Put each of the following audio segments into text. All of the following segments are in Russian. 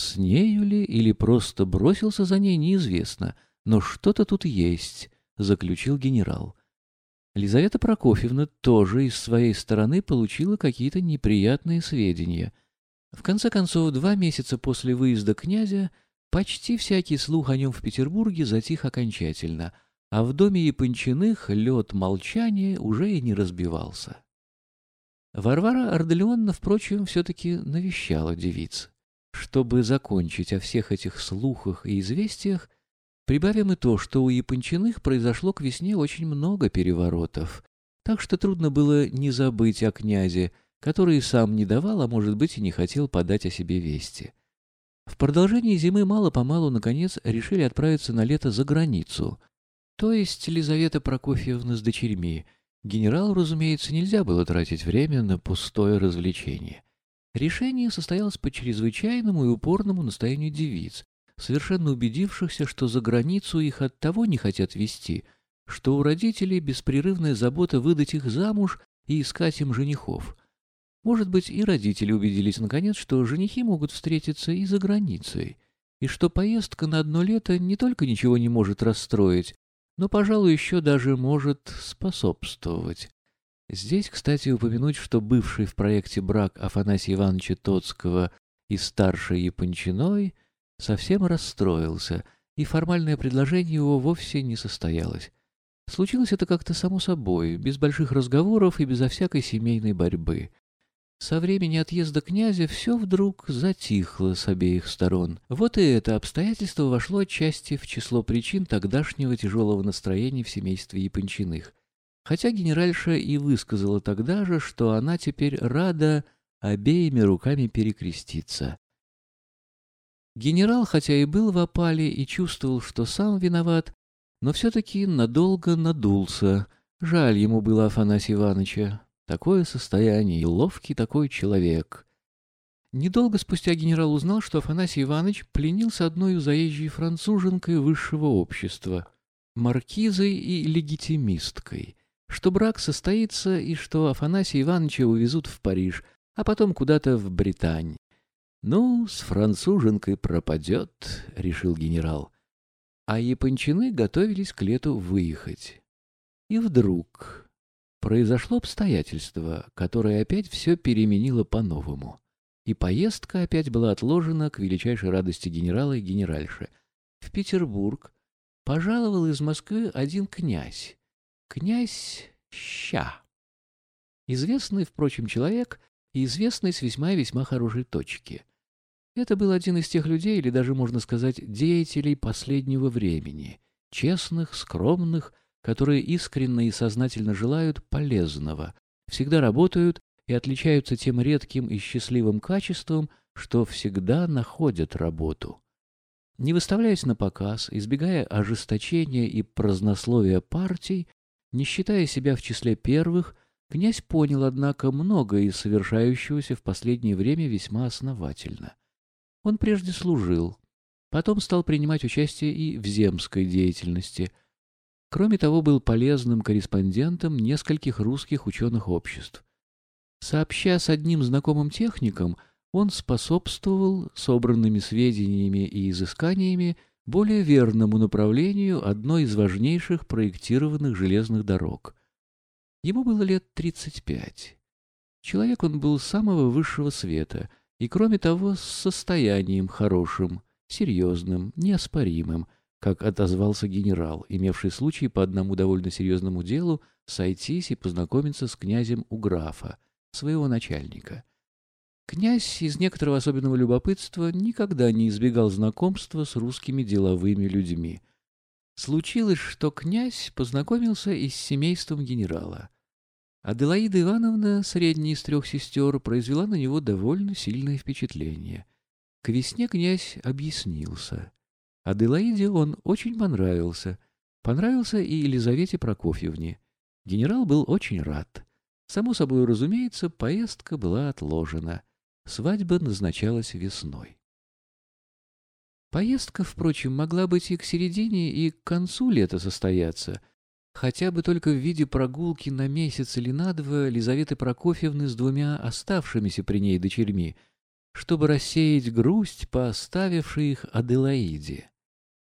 С нею ли или просто бросился за ней, неизвестно, но что-то тут есть, заключил генерал. Лизавета Прокофьевна тоже из своей стороны получила какие-то неприятные сведения. В конце концов, два месяца после выезда князя почти всякий слух о нем в Петербурге затих окончательно, а в доме Япончиных лед молчания уже и не разбивался. Варвара Арделеонна, впрочем, все-таки навещала девиц. Чтобы закончить о всех этих слухах и известиях, прибавим и то, что у Япончиных произошло к весне очень много переворотов, так что трудно было не забыть о князе, который сам не давал, а может быть и не хотел подать о себе вести. В продолжении зимы мало-помалу, наконец, решили отправиться на лето за границу, то есть Лизавета Прокофьевна с дочерьми. Генералу, разумеется, нельзя было тратить время на пустое развлечение. Решение состоялось по чрезвычайному и упорному настоянию девиц, совершенно убедившихся, что за границу их от того не хотят вести, что у родителей беспрерывная забота выдать их замуж и искать им женихов. Может быть, и родители убедились наконец, что женихи могут встретиться и за границей, и что поездка на одно лето не только ничего не может расстроить, но, пожалуй, еще даже может способствовать. Здесь, кстати, упомянуть, что бывший в проекте брак Афанасия Ивановича Тоцкого и старшей Япончиной совсем расстроился, и формальное предложение его вовсе не состоялось. Случилось это как-то само собой, без больших разговоров и безо всякой семейной борьбы. Со времени отъезда князя все вдруг затихло с обеих сторон. Вот и это обстоятельство вошло отчасти в число причин тогдашнего тяжелого настроения в семействе Япончиных. Хотя генеральша и высказала тогда же, что она теперь рада обеими руками перекреститься. Генерал, хотя и был в опале и чувствовал, что сам виноват, но все-таки надолго надулся. Жаль ему было Афанасия Ивановича. Такое состояние и ловкий такой человек. Недолго спустя генерал узнал, что Афанасий Иванович пленился одной заезжей француженкой высшего общества, маркизой и легитимисткой что брак состоится и что Афанасия Ивановича увезут в Париж, а потом куда-то в Британь. «Ну, с француженкой пропадет», — решил генерал. А япончины готовились к лету выехать. И вдруг произошло обстоятельство, которое опять все переменило по-новому. И поездка опять была отложена к величайшей радости генерала и генеральши. В Петербург пожаловал из Москвы один князь, Князь Ща. Известный, впрочем, человек и известный с весьма и весьма хорошей точки. Это был один из тех людей, или даже, можно сказать, деятелей последнего времени, честных, скромных, которые искренне и сознательно желают полезного, всегда работают и отличаются тем редким и счастливым качеством, что всегда находят работу. Не выставляясь на показ, избегая ожесточения и празднословия партий, не считая себя в числе первых, князь понял, однако, многое из совершающегося в последнее время весьма основательно. Он прежде служил, потом стал принимать участие и в земской деятельности. Кроме того, был полезным корреспондентом нескольких русских ученых обществ. Сообща с одним знакомым техником, он способствовал собранными сведениями и изысканиями более верному направлению одной из важнейших проектированных железных дорог. Ему было лет 35. Человек он был самого высшего света, и, кроме того, с состоянием хорошим, серьезным, неоспоримым, как отозвался генерал, имевший случай по одному довольно серьезному делу сойтись и познакомиться с князем у графа, своего начальника. Князь из некоторого особенного любопытства никогда не избегал знакомства с русскими деловыми людьми. Случилось, что князь познакомился и с семейством генерала. Аделаида Ивановна, средняя из трех сестер, произвела на него довольно сильное впечатление. К весне князь объяснился. Аделаиде он очень понравился. Понравился и Елизавете Прокофьевне. Генерал был очень рад. Само собой разумеется, поездка была отложена — Свадьба назначалась весной. Поездка, впрочем, могла быть и к середине, и к концу лета состояться, хотя бы только в виде прогулки на месяц или на два Лизаветы Прокофьевны с двумя оставшимися при ней дочерьми, чтобы рассеять грусть по оставившей их Аделаиде.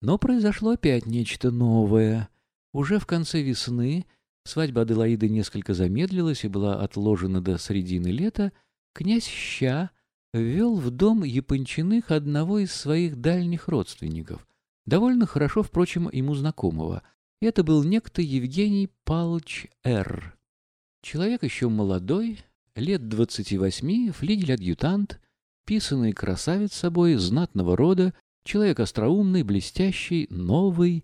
Но произошло опять нечто новое. Уже в конце весны свадьба Аделаиды несколько замедлилась и была отложена до середины лета, князь Ща ввел в дом Япончиных одного из своих дальних родственников, довольно хорошо, впрочем, ему знакомого. Это был некто Евгений Палч Р. Человек еще молодой, лет двадцати восьми, флигель-адъютант, писанный красавец собой, знатного рода, человек остроумный, блестящий, новый,